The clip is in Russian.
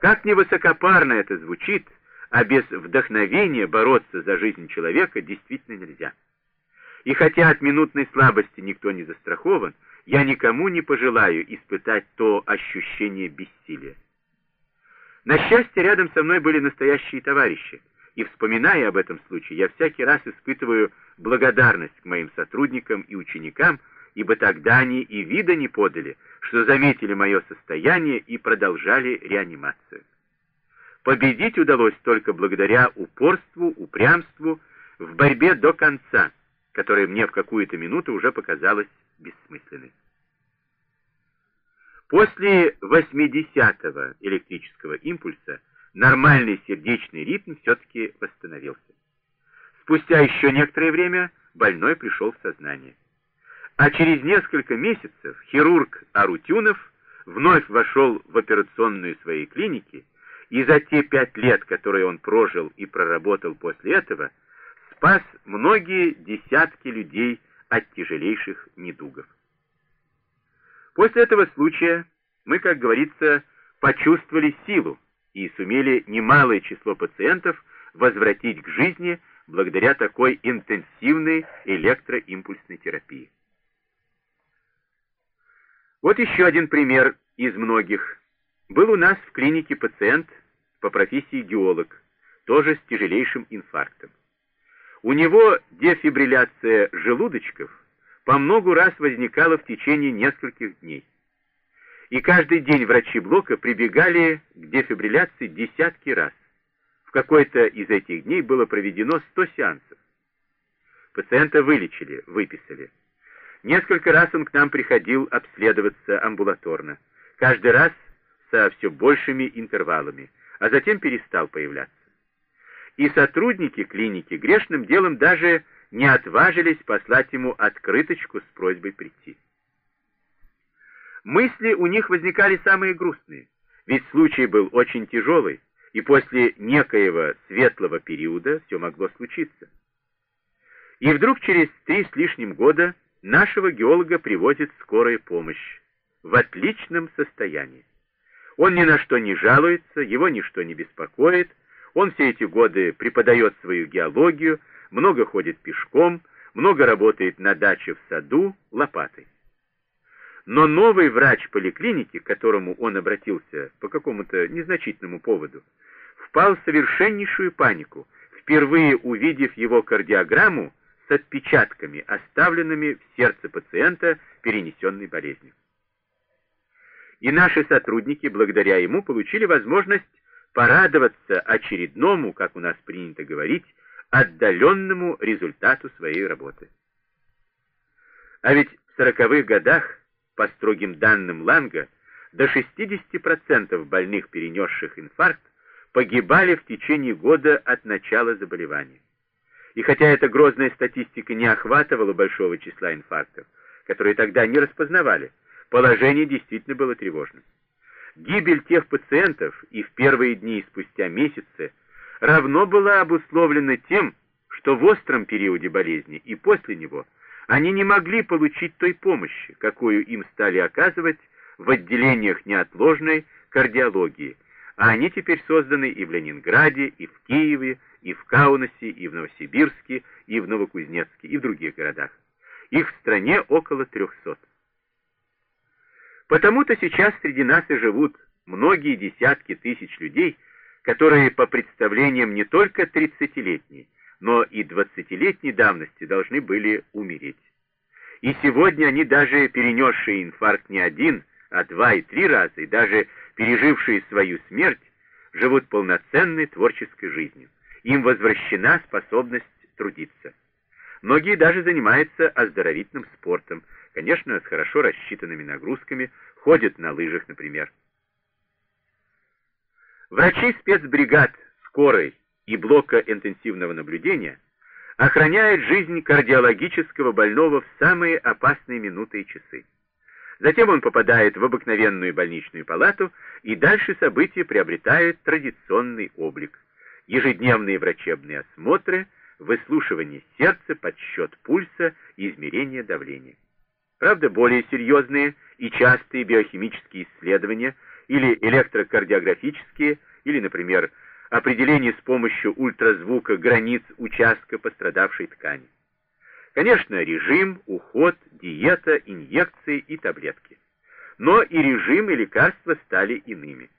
Как невысокопарно это звучит, а без вдохновения бороться за жизнь человека действительно нельзя. И хотя от минутной слабости никто не застрахован, я никому не пожелаю испытать то ощущение бессилия. На счастье, рядом со мной были настоящие товарищи, и, вспоминая об этом случае, я всякий раз испытываю благодарность к моим сотрудникам и ученикам, ибо тогда они и вида не подали, что заметили мое состояние и продолжали реанимацию. Победить удалось только благодаря упорству, упрямству, в борьбе до конца, которая мне в какую-то минуту уже показалась бессмысленной. После 80-го электрического импульса нормальный сердечный ритм все-таки восстановился. Спустя еще некоторое время больной пришел в сознание. А через несколько месяцев хирург Арутюнов вновь вошел в операционную своей клиники, и за те пять лет, которые он прожил и проработал после этого, спас многие десятки людей от тяжелейших недугов. После этого случая мы, как говорится, почувствовали силу и сумели немалое число пациентов возвратить к жизни благодаря такой интенсивной электроимпульсной терапии. Вот еще один пример из многих. Был у нас в клинике пациент по профессии геолог, тоже с тяжелейшим инфарктом. У него дефибрилляция желудочков по много раз возникала в течение нескольких дней. И каждый день врачи блока прибегали к дефибрилляции десятки раз. В какой-то из этих дней было проведено 100 сеансов. Пациента вылечили, выписали. Несколько раз он к нам приходил обследоваться амбулаторно, каждый раз со все большими интервалами, а затем перестал появляться. И сотрудники клиники грешным делом даже не отважились послать ему открыточку с просьбой прийти. Мысли у них возникали самые грустные, ведь случай был очень тяжелый, и после некоего светлого периода все могло случиться. И вдруг через три с лишним года Нашего геолога привозит скорая помощь в отличном состоянии. Он ни на что не жалуется, его ничто не беспокоит, он все эти годы преподает свою геологию, много ходит пешком, много работает на даче в саду лопатой. Но новый врач поликлиники, к которому он обратился по какому-то незначительному поводу, впал в совершеннейшую панику, впервые увидев его кардиограмму с отпечатками, оставленными в сердце пациента перенесенной болезнью. И наши сотрудники, благодаря ему, получили возможность порадоваться очередному, как у нас принято говорить, отдаленному результату своей работы. А ведь в сороковых годах, по строгим данным Ланга, до 60% больных, перенесших инфаркт, погибали в течение года от начала заболевания. И хотя эта грозная статистика не охватывала большого числа инфарктов, которые тогда не распознавали, положение действительно было тревожным. Гибель тех пациентов и в первые дни и спустя месяцы равно была обусловлена тем, что в остром периоде болезни и после него они не могли получить той помощи, какую им стали оказывать в отделениях неотложной кардиологии, а они теперь созданы и в Ленинграде, и в Киеве, и в Каунасе, и в Новосибирске, и в Новокузнецке, и в других городах. Их в стране около трехсот. Потому-то сейчас среди нас и живут многие десятки тысяч людей, которые по представлениям не только тридцатилетней, но и двадцатилетней давности должны были умереть. И сегодня они даже перенесшие инфаркт не один, а два и три раза, и даже пережившие свою смерть, живут полноценной творческой жизнью им возвращена способность трудиться. Многие даже занимаются оздоровительным спортом, конечно, с хорошо рассчитанными нагрузками, ходят на лыжах, например. Врачи спецбригад скорой и блока интенсивного наблюдения охраняют жизнь кардиологического больного в самые опасные минуты и часы. Затем он попадает в обыкновенную больничную палату, и дальше события приобретают традиционный облик ежедневные врачебные осмотры, выслушивание сердца, подсчет пульса и измерение давления. Правда, более серьезные и частые биохимические исследования или электрокардиографические, или, например, определение с помощью ультразвука границ участка пострадавшей ткани. Конечно, режим, уход, диета, инъекции и таблетки. Но и режим и лекарства стали иными.